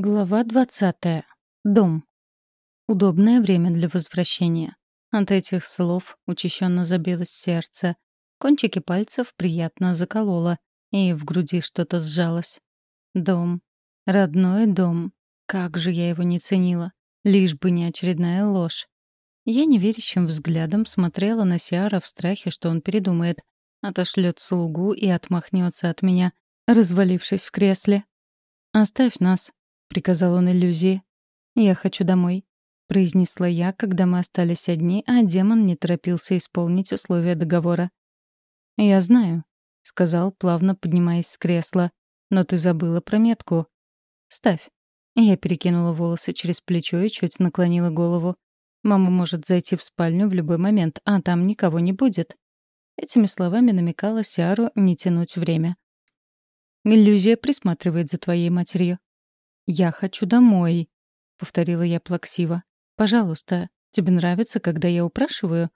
Глава 20. Дом. Удобное время для возвращения. От этих слов учащенно забилось сердце. Кончики пальцев приятно закололо, и в груди что-то сжалось. Дом. Родной дом. Как же я его не ценила. Лишь бы не очередная ложь. Я неверящим взглядом смотрела на Сиара в страхе, что он передумает, отошлет слугу и отмахнется от меня, развалившись в кресле. «Оставь нас», — приказал он иллюзии. «Я хочу домой», — произнесла я, когда мы остались одни, а демон не торопился исполнить условия договора. «Я знаю», — сказал, плавно поднимаясь с кресла. «Но ты забыла про метку». «Ставь». Я перекинула волосы через плечо и чуть наклонила голову. «Мама может зайти в спальню в любой момент, а там никого не будет». Этими словами намекала Сиару не тянуть время. «Иллюзия присматривает за твоей матерью», «Я хочу домой», — повторила я плаксиво. «Пожалуйста, тебе нравится, когда я упрашиваю?»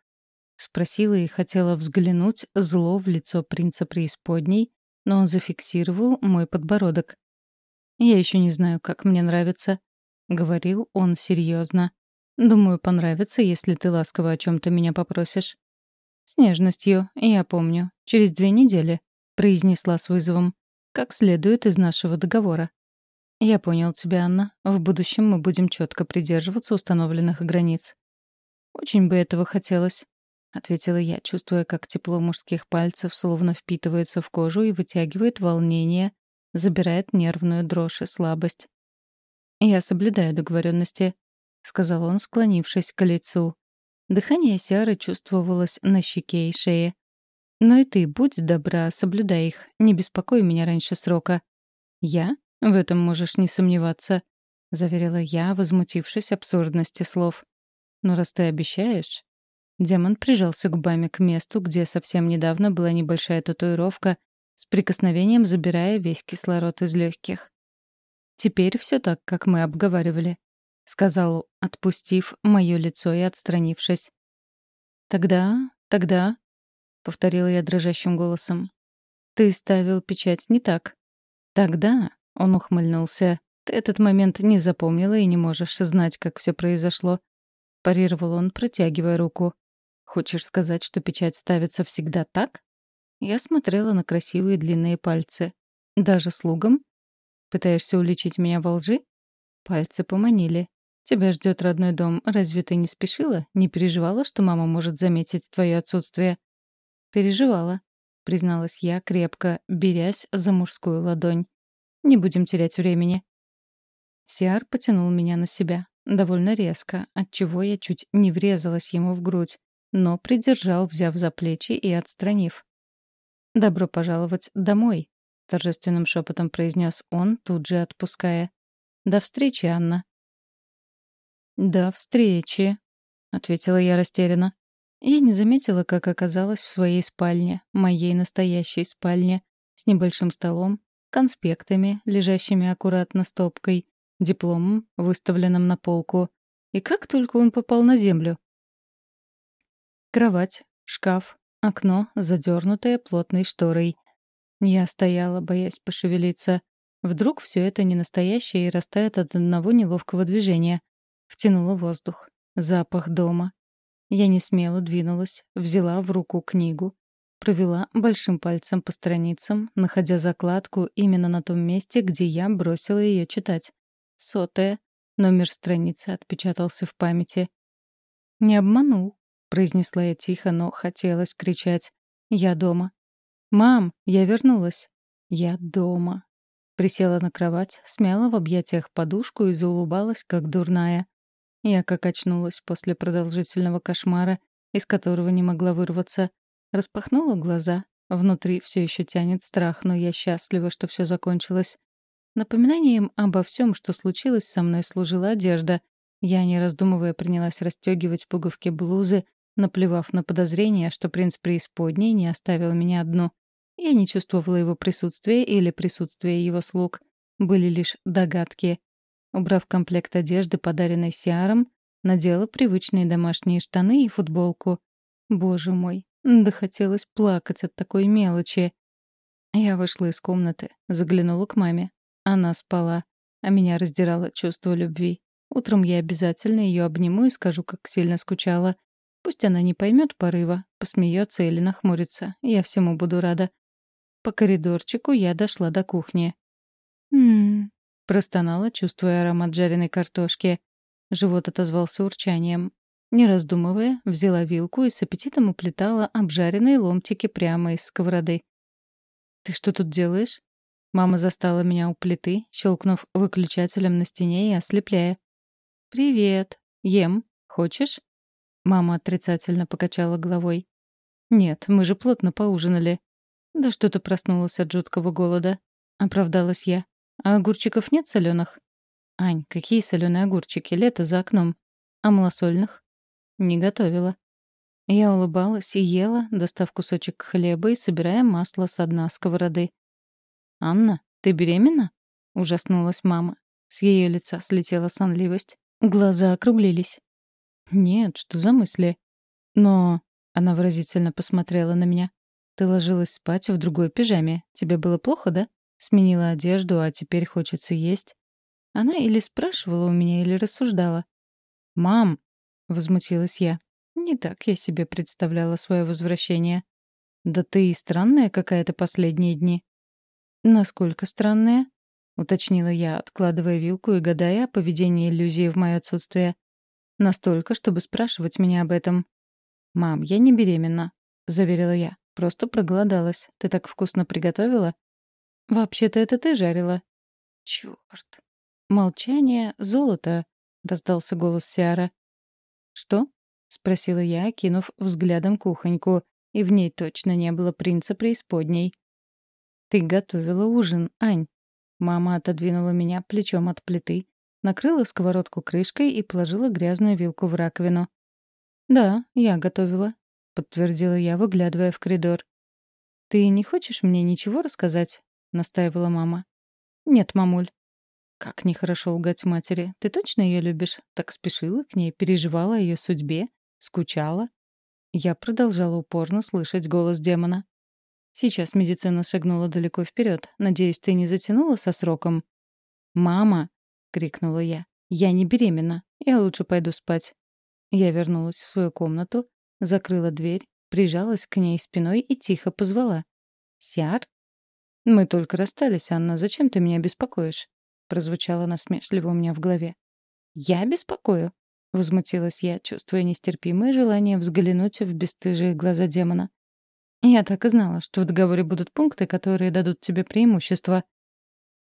Спросила и хотела взглянуть зло в лицо принца преисподней, но он зафиксировал мой подбородок. «Я еще не знаю, как мне нравится», — говорил он серьезно. «Думаю, понравится, если ты ласково о чем-то меня попросишь». «С нежностью, я помню. Через две недели», — произнесла с вызовом. «Как следует из нашего договора». «Я понял тебя, Анна. В будущем мы будем четко придерживаться установленных границ». «Очень бы этого хотелось», — ответила я, чувствуя, как тепло мужских пальцев словно впитывается в кожу и вытягивает волнение, забирает нервную дрожь и слабость. «Я соблюдаю договоренности», — сказал он, склонившись к лицу. Дыхание Сиары чувствовалось на щеке и шее. «Но и ты, будь добра, соблюдай их. Не беспокой меня раньше срока». «Я? «В этом можешь не сомневаться», — заверила я, возмутившись абсурдности слов. «Но раз ты обещаешь...» Демон прижался губами к месту, где совсем недавно была небольшая татуировка, с прикосновением забирая весь кислород из легких. «Теперь все так, как мы обговаривали», — сказал, отпустив мое лицо и отстранившись. «Тогда, тогда», — повторила я дрожащим голосом, — «ты ставил печать не так. Тогда, он ухмыльнулся. «Ты этот момент не запомнила и не можешь знать, как все произошло». Парировал он, протягивая руку. «Хочешь сказать, что печать ставится всегда так?» Я смотрела на красивые длинные пальцы. «Даже слугам? Пытаешься уличить меня во лжи?» Пальцы поманили. «Тебя ждет родной дом. Разве ты не спешила? Не переживала, что мама может заметить твое отсутствие?» «Переживала», — призналась я, крепко берясь за мужскую ладонь. Не будем терять времени». Сиар потянул меня на себя. Довольно резко, отчего я чуть не врезалась ему в грудь, но придержал, взяв за плечи и отстранив. «Добро пожаловать домой», — торжественным шепотом произнес он, тут же отпуская. «До встречи, Анна». «До встречи», — ответила я растерянно. Я не заметила, как оказалась в своей спальне, моей настоящей спальне, с небольшим столом, конспектами, лежащими аккуратно стопкой, дипломом, выставленным на полку. И как только он попал на землю? Кровать, шкаф, окно, задернутое плотной шторой. Я стояла, боясь пошевелиться. Вдруг все это не настоящее и растает от одного неловкого движения. Втянула воздух. Запах дома. Я не смело двинулась, взяла в руку книгу, Провела большим пальцем по страницам, находя закладку именно на том месте, где я бросила ее читать. Сотая. Номер страницы отпечатался в памяти. «Не обманул», — произнесла я тихо, но хотелось кричать. «Я дома». «Мам, я вернулась». «Я дома». Присела на кровать, смяла в объятиях подушку и заулыбалась, как дурная. Я как очнулась после продолжительного кошмара, из которого не могла вырваться. Распахнула глаза. Внутри все еще тянет страх, но я счастлива, что все закончилось. Напоминанием обо всем, что случилось со мной, служила одежда. Я, не раздумывая, принялась расстегивать пуговки блузы, наплевав на подозрение, что принц преисподней не оставил меня одну. Я не чувствовала его присутствия или присутствия его слуг. Были лишь догадки. Убрав комплект одежды, подаренной Сиаром, надела привычные домашние штаны и футболку. Боже мой, да хотелось плакать от такой мелочи. Я вышла из комнаты, заглянула к маме. Она спала. а меня раздирало чувство любви. Утром я обязательно ее обниму и скажу, как сильно скучала. Пусть она не поймет порыва, посмеется или нахмурится. Я всему буду рада. По коридорчику я дошла до кухни. «М-м-м», простонала, чувствуя аромат жареной картошки. Живот отозвался урчанием. Не раздумывая, взяла вилку и с аппетитом уплетала обжаренные ломтики прямо из сковороды. «Ты что тут делаешь?» Мама застала меня у плиты, щелкнув выключателем на стене и ослепляя. «Привет. Ем. Хочешь?» Мама отрицательно покачала головой. «Нет, мы же плотно поужинали». «Да что ты проснулась от жуткого голода?» — оправдалась я. «А огурчиков нет соленых?» «Ань, какие соленые огурчики? Лето за окном. А малосольных?» «Не готовила». Я улыбалась и ела, достав кусочек хлеба и собирая масло с дна сковороды. «Анна, ты беременна?» — ужаснулась мама. С ее лица слетела сонливость. Глаза округлились. «Нет, что за мысли?» «Но...» — она выразительно посмотрела на меня. «Ты ложилась спать в другой пижаме. Тебе было плохо, да? Сменила одежду, а теперь хочется есть». Она или спрашивала у меня, или рассуждала. «Мам!» — возмутилась я. Не так я себе представляла свое возвращение. «Да ты и странная какая-то последние дни». «Насколько странная?» — уточнила я, откладывая вилку и гадая о поведении иллюзии в мое отсутствие. Настолько, чтобы спрашивать меня об этом. «Мам, я не беременна», — заверила я. «Просто проголодалась. Ты так вкусно приготовила?» «Вообще-то это ты жарила». «Чёрт». «Молчание — золото», — раздался голос Сиара. «Что?» — спросила я, кинув взглядом кухоньку, и в ней точно не было принца преисподней. «Ты готовила ужин, Ань». Мама отодвинула меня плечом от плиты, накрыла сковородку крышкой и положила грязную вилку в раковину. «Да, я готовила», — подтвердила я, выглядывая в коридор. «Ты не хочешь мне ничего рассказать?» — настаивала мама. «Нет, мамуль». «Как нехорошо лгать матери. Ты точно ее любишь? Так спешила к ней, переживала о ее судьбе, скучала?» Я продолжала упорно слышать голос демона. Сейчас медицина шагнула далеко вперед. Надеюсь, ты не затянула со сроком? «Мама!» — крикнула я. «Я не беременна. Я лучше пойду спать». Я вернулась в свою комнату, закрыла дверь, прижалась к ней спиной и тихо позвала. «Сиар?» «Мы только расстались, Анна. Зачем ты меня беспокоишь?» Прозвучало насмешливо у меня в голове. «Я беспокою?» — возмутилась я, чувствуя нестерпимое желание взглянуть в бесстыжие глаза демона. Я так и знала, что в договоре будут пункты, которые дадут тебе преимущество.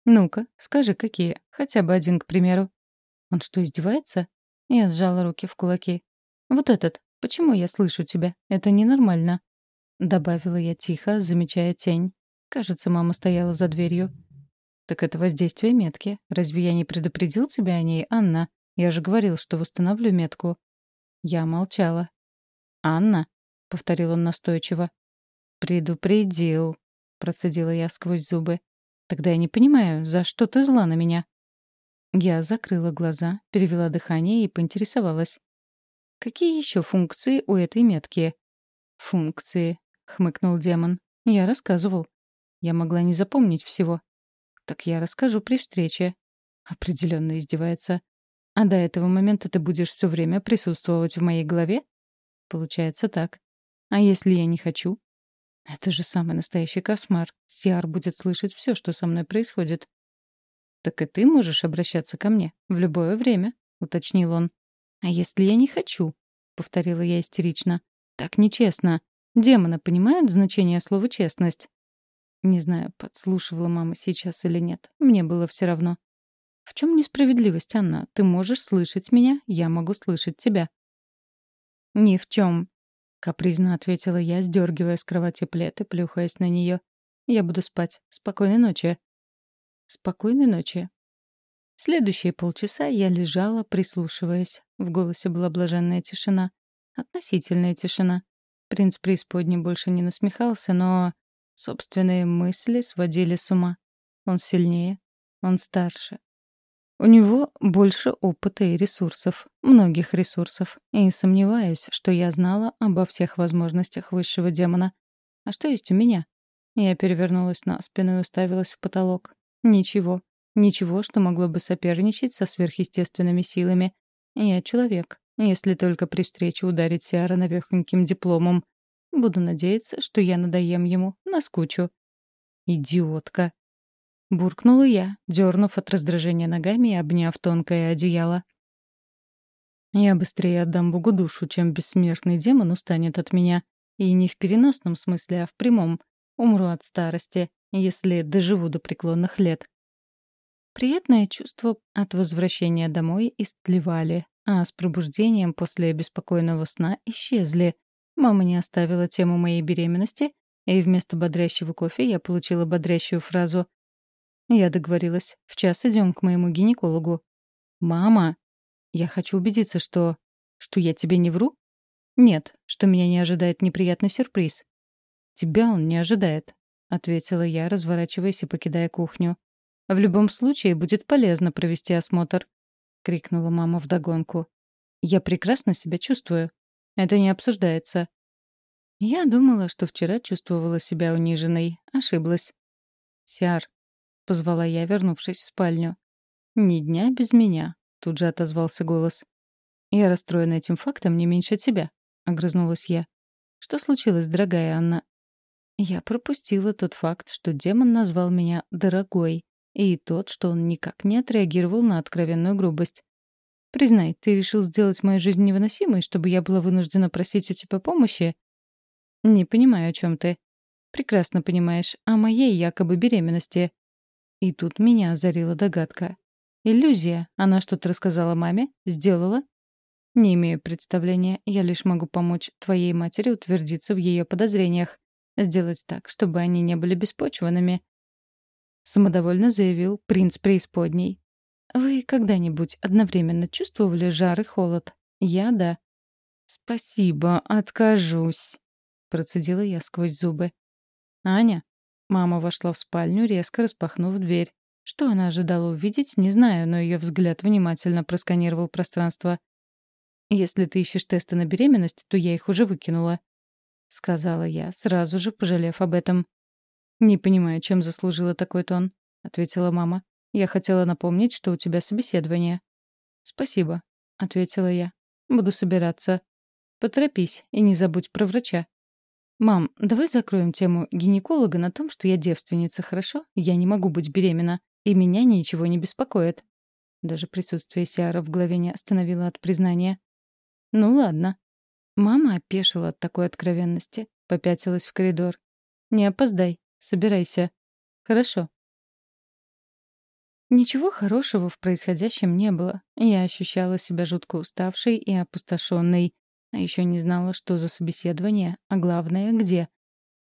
Ну-ка, скажи, какие? Хотя бы один, к примеру. Он что, издевается? Я сжала руки в кулаки. Вот этот. Почему я слышу тебя? Это ненормально. Добавила я тихо, замечая тень. Кажется, мама стояла за дверью. Так это воздействие метки. Разве я не предупредил тебя о ней, Анна? Я же говорил, что восстановлю метку. Я молчала. «Анна», — повторил он настойчиво, «Предупредил», — процедила я сквозь зубы. «Тогда я не понимаю, за что ты зла на меня?» Я закрыла глаза, перевела дыхание и поинтересовалась. «Какие еще функции у этой метки?» «Функции», — хмыкнул демон. «Я рассказывал. Я могла не запомнить всего». «Так я расскажу при встрече». Определенно издевается. «А до этого момента ты будешь все время присутствовать в моей голове?» «Получается так. А если я не хочу?» Это же самый настоящий кошмар. Сиар будет слышать все, что со мной происходит. «Так и ты можешь обращаться ко мне в любое время», — уточнил он. «А если я не хочу?» — повторила я истерично. «Так нечестно. Демоны понимают значение слова «честность»?» Не знаю, подслушивала мама сейчас или нет. Мне было все равно. «В чем несправедливость, Анна? Ты можешь слышать меня, я могу слышать тебя». «Ни в чем. — капризно ответила я, сдергивая с кровати плед и плюхаясь на нее. «Я буду спать. Спокойной ночи». «Спокойной ночи». Следующие полчаса я лежала, прислушиваясь. В голосе была блаженная тишина. Относительная тишина. Принц преисподней больше не насмехался, но собственные мысли сводили с ума. Он сильнее, он старше, у него больше опыта и ресурсов, многих ресурсов, и сомневаюсь, что я знала обо всех возможностях высшего демона. А что есть у меня? Я перевернулась на спину и уставилась в потолок. Ничего. Ничего, что могло бы соперничать со сверхъестественными силами. Я человек, если только при встрече ударить Сиара навехоньким дипломом. Буду надеяться, что я надоем ему, наскучу. «Идиотка!» Буркнула я, дернув от раздражения ногами и обняв тонкое одеяло. Я быстрее отдам Богу душу, чем бессмертный демон устанет от меня. И не в переносном смысле, а в прямом. Умру от старости, если доживу до преклонных лет. Приятное чувство от возвращения домой истлевали, а с пробуждением после беспокойного сна исчезли. Мама не оставила тему моей беременности, и вместо бодрящего кофе я получила бодрящую фразу. Я договорилась. В час идем к моему гинекологу. «Мама!» Я хочу убедиться, что... Что я тебе не вру? Нет, что меня не ожидает неприятный сюрприз. Тебя он не ожидает, — ответила я, разворачиваясь и покидая кухню. «В любом случае будет полезно провести осмотр», — крикнула мама вдогонку. «Я прекрасно себя чувствую. Это не обсуждается». Я думала, что вчера чувствовала себя униженной. Ошиблась. «Сиар», — позвала я, вернувшись в спальню. «Ни дня без меня», Тут же отозвался голос. «Я расстроена этим фактом не меньше тебя», — огрызнулась я. «Что случилось, дорогая Анна?» Я пропустила тот факт, что демон назвал меня «дорогой», и тот, что он никак не отреагировал на откровенную грубость. «Признай, ты решил сделать мою жизнь невыносимой, чтобы я была вынуждена просить у тебя помощи?» «Не понимаю, о чем ты». «Прекрасно понимаешь, о моей якобы беременности». И тут меня озарила догадка. Иллюзия. Она что-то рассказала маме? Сделала? Не имею представления. Я лишь могу помочь твоей матери утвердиться в ее подозрениях. Сделать так, чтобы они не были беспочвенными. Самодовольно заявил принц преисподней. Вы когда-нибудь одновременно чувствовали жар и холод? Я — да. Спасибо, откажусь. Процедила я сквозь зубы. Аня. Мама вошла в спальню, резко распахнув дверь. Что она ожидала увидеть, не знаю, но ее взгляд внимательно просканировал пространство. «Если ты ищешь тесты на беременность, то я их уже выкинула», — сказала я, сразу же пожалев об этом. «Не понимаю, чем заслужила такой тон», — ответила мама. «Я хотела напомнить, что у тебя собеседование». «Спасибо», — ответила я. «Буду собираться. Поторопись и не забудь про врача». «Мам, давай закроем тему гинеколога на том, что я девственница, хорошо? Я не могу быть беременна и меня ничего не беспокоит. Даже присутствие Сиара в голове не остановило от признания. «Ну ладно». Мама опешила от такой откровенности, попятилась в коридор. «Не опоздай, собирайся». «Хорошо». Ничего хорошего в происходящем не было. Я ощущала себя жутко уставшей и опустошенной, а еще не знала, что за собеседование, а главное, где.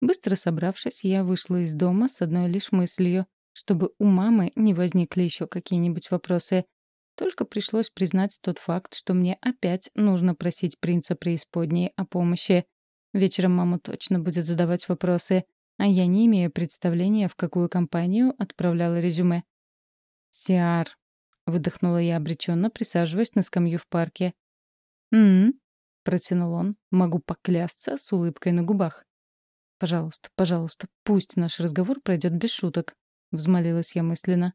Быстро собравшись, я вышла из дома с одной лишь мыслью чтобы у мамы не возникли еще какие-нибудь вопросы. Только пришлось признать тот факт, что мне опять нужно просить принца преисподней о помощи. Вечером мама точно будет задавать вопросы, а я не имею представления, в какую компанию отправляла резюме. «Сиар», — выдохнула я обреченно, присаживаясь на скамью в парке. «М-м», протянул он, могу поклясться с улыбкой на губах. «Пожалуйста, пожалуйста, пусть наш разговор пройдет без шуток. — взмолилась я мысленно.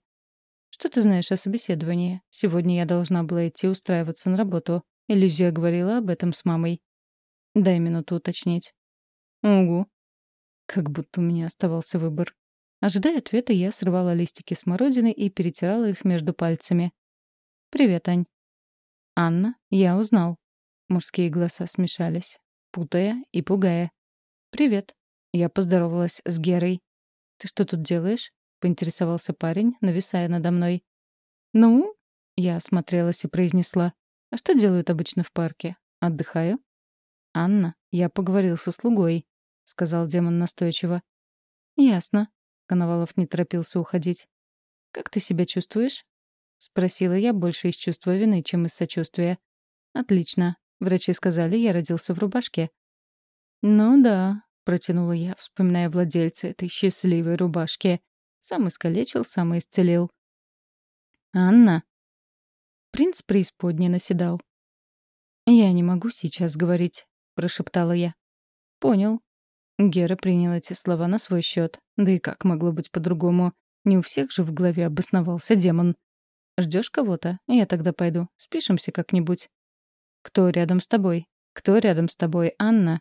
«Что ты знаешь о собеседовании? Сегодня я должна была идти устраиваться на работу. Иллюзия говорила об этом с мамой». «Дай минуту уточнить». «Угу». Как будто у меня оставался выбор. Ожидая ответа, я срывала листики смородины и перетирала их между пальцами. «Привет, Ань». «Анна, я узнал». Мужские голоса смешались, путая и пугая. «Привет». Я поздоровалась с Герой. «Ты что тут делаешь?» — поинтересовался парень, нависая надо мной. «Ну?» — я осмотрелась и произнесла. «А что делают обычно в парке? Отдыхаю?» «Анна, я поговорил со слугой», — сказал демон настойчиво. «Ясно». Коновалов не торопился уходить. «Как ты себя чувствуешь?» — спросила я больше из чувства вины, чем из сочувствия. «Отлично. Врачи сказали, я родился в рубашке». «Ну да», — протянула я, вспоминая владельца этой счастливой рубашки. Сам искалечил, сам исцелил. «Анна!» Принц преисподней наседал. «Я не могу сейчас говорить», — прошептала я. «Понял». Гера принял эти слова на свой счет. Да и как могло быть по-другому? Не у всех же в голове обосновался демон. Ждешь кого-то? Я тогда пойду. Спишемся как-нибудь. Кто рядом с тобой? Кто рядом с тобой, Анна?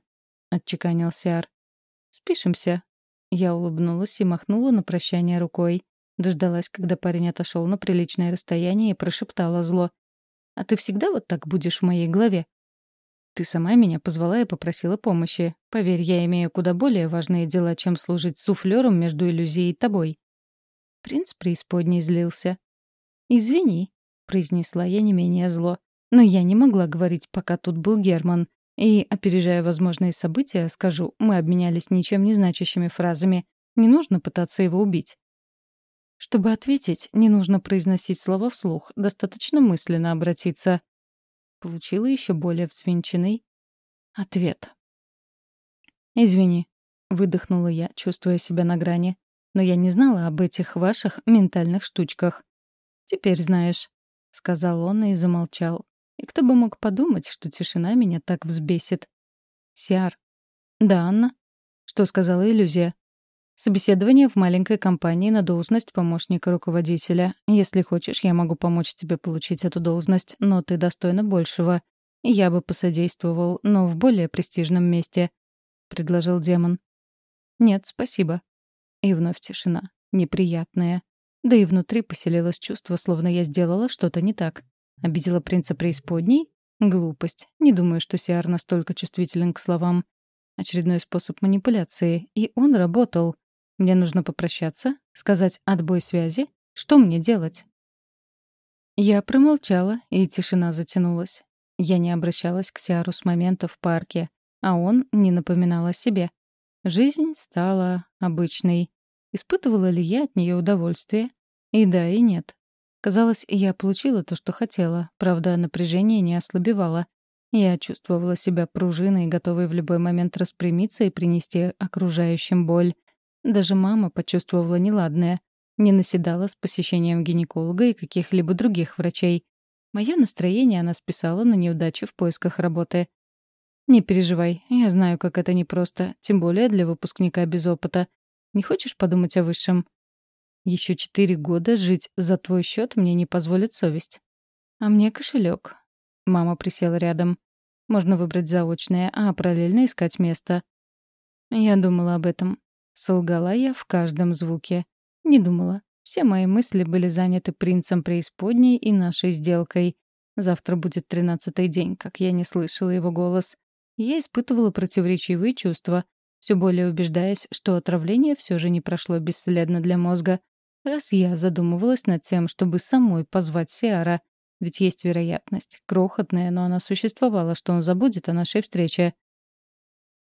Отчеканил Сиар. Спишемся. Я улыбнулась и махнула на прощание рукой. Дождалась, когда парень отошел на приличное расстояние и прошептала зло. «А ты всегда вот так будешь в моей голове?» «Ты сама меня позвала и попросила помощи. Поверь, я имею куда более важные дела, чем служить суфлером между иллюзией и тобой». Принц преисподней злился. «Извини», — произнесла я не менее зло. «Но я не могла говорить, пока тут был Герман. И, опережая возможные события, скажу, мы обменялись ничем не значащими фразами. Не нужно пытаться его убить». Чтобы ответить, не нужно произносить слова вслух, достаточно мысленно обратиться. Получила еще более взвинченный ответ. «Извини», — выдохнула я, чувствуя себя на грани. «Но я не знала об этих ваших ментальных штучках. «Теперь знаешь», — сказал он и замолчал. И кто бы мог подумать, что тишина меня так взбесит. «Сиар». «Да, Анна?» «Что сказала иллюзия?» «Собеседование в маленькой компании на должность помощника руководителя. Если хочешь, я могу помочь тебе получить эту должность, но ты достойна большего. Я бы посодействовал, но в более престижном месте», — предложил демон. «Нет, спасибо». И вновь тишина. Неприятная. Да и внутри поселилось чувство, словно я сделала что-то не так. Обидела принца преисподней? Глупость. Не думаю, что Сиар настолько чувствителен к словам. Очередной способ манипуляции. И он работал. Мне нужно попрощаться, сказать «отбой связи». Что мне делать? Я промолчала, и тишина затянулась. Я не обращалась к Сиару с момента в парке, а он не напоминал о себе. Жизнь стала обычной. Испытывала ли я от нее удовольствие? И да, и нет. Казалось, я получила то, что хотела, правда, напряжение не ослабевало. Я чувствовала себя пружиной, готовой в любой момент распрямиться и принести окружающим боль. Даже мама почувствовала неладное. Не наседала с посещением гинеколога и каких-либо других врачей. Мое настроение она списала на неудачу в поисках работы. «Не переживай, я знаю, как это непросто, тем более для выпускника без опыта. Не хочешь подумать о высшем? Еще четыре года жить за твой счет мне не позволит совесть. А мне кошелек. Мама присела рядом. Можно выбрать заочное, а параллельно искать место. Я думала об этом. Солгала я в каждом звуке. Не думала. Все мои мысли были заняты принцем преисподней и нашей сделкой. Завтра будет тринадцатый день, как я не слышала его голос. Я испытывала противоречивые чувства, все более убеждаясь, что отравление все же не прошло бесследно для мозга. Раз я задумывалась над тем, чтобы самой позвать Сиара, ведь есть вероятность, крохотная, но она существовала, что он забудет о нашей встрече.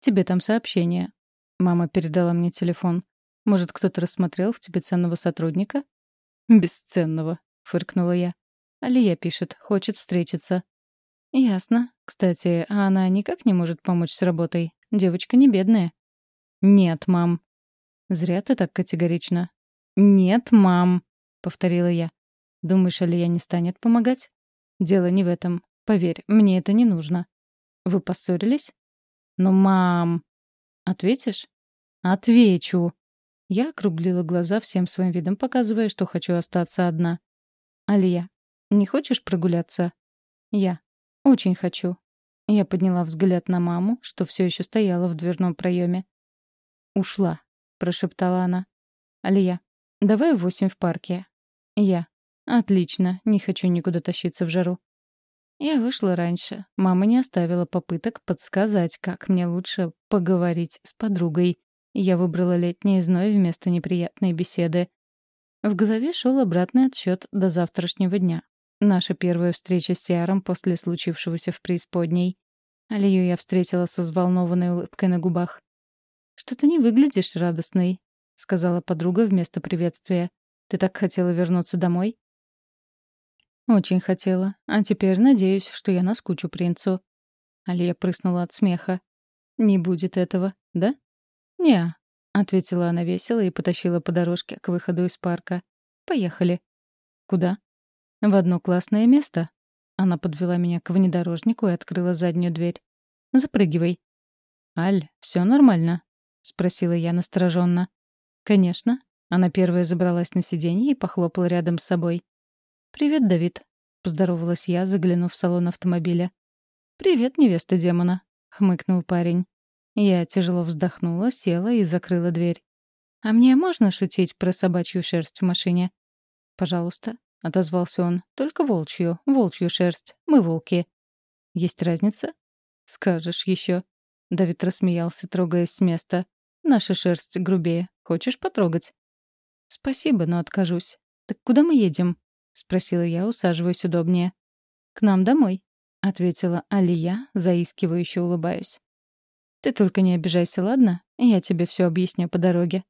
«Тебе там сообщение». Мама передала мне телефон. «Может, кто-то рассмотрел в тебе ценного сотрудника?» «Бесценного», — фыркнула я. Алия пишет, хочет встретиться. «Ясно. Кстати, а она никак не может помочь с работой? Девочка не бедная». «Нет, мам». «Зря ты так категорично». «Нет, мам», — повторила я. «Думаешь, Алия не станет помогать?» «Дело не в этом. Поверь, мне это не нужно». «Вы поссорились?» «Ну, мам...» «Ответишь?» «Отвечу». Я округлила глаза всем своим видом, показывая, что хочу остаться одна. «Алия, не хочешь прогуляться?» «Я. Очень хочу». Я подняла взгляд на маму, что все еще стояла в дверном проеме. «Ушла», — прошептала она. «Алия, давай в восемь в парке». «Я». «Отлично, не хочу никуда тащиться в жару». Я вышла раньше. Мама не оставила попыток подсказать, как мне лучше поговорить с подругой. Я выбрала летний зной вместо неприятной беседы. В голове шел обратный отсчет до завтрашнего дня. Наша первая встреча с Сиаром после случившегося в преисподней. Алию я встретила со взволнованной улыбкой на губах. «Что ты не выглядишь радостной», — сказала подруга вместо приветствия. «Ты так хотела вернуться домой?» «Очень хотела. А теперь надеюсь, что я наскучу принцу». Алия прыснула от смеха. «Не будет этого, да?» «Не», — ответила она весело и потащила по дорожке к выходу из парка. «Поехали». «Куда?» «В одно классное место». Она подвела меня к внедорожнику и открыла заднюю дверь. «Запрыгивай». «Аль, все нормально?» — спросила я настороженно. «Конечно», Она первая забралась на сиденье и похлопала рядом с собой. «Привет, Давид», — поздоровалась я, заглянув в салон автомобиля. «Привет, невеста демона», — хмыкнул парень. Я тяжело вздохнула, села и закрыла дверь. «А мне можно шутить про собачью шерсть в машине?» «Пожалуйста», — отозвался он. «Только волчью, волчью шерсть. Мы волки». «Есть разница?» «Скажешь еще». Давид рассмеялся, трогаясь с места. «Наша шерсть грубее. Хочешь потрогать?» «Спасибо, но откажусь. Так куда мы едем?» — спросила я, усаживаясь удобнее. «К нам домой», — ответила Алия, заискивающе улыбаясь. «Ты только не обижайся, ладно? Я тебе все объясню по дороге».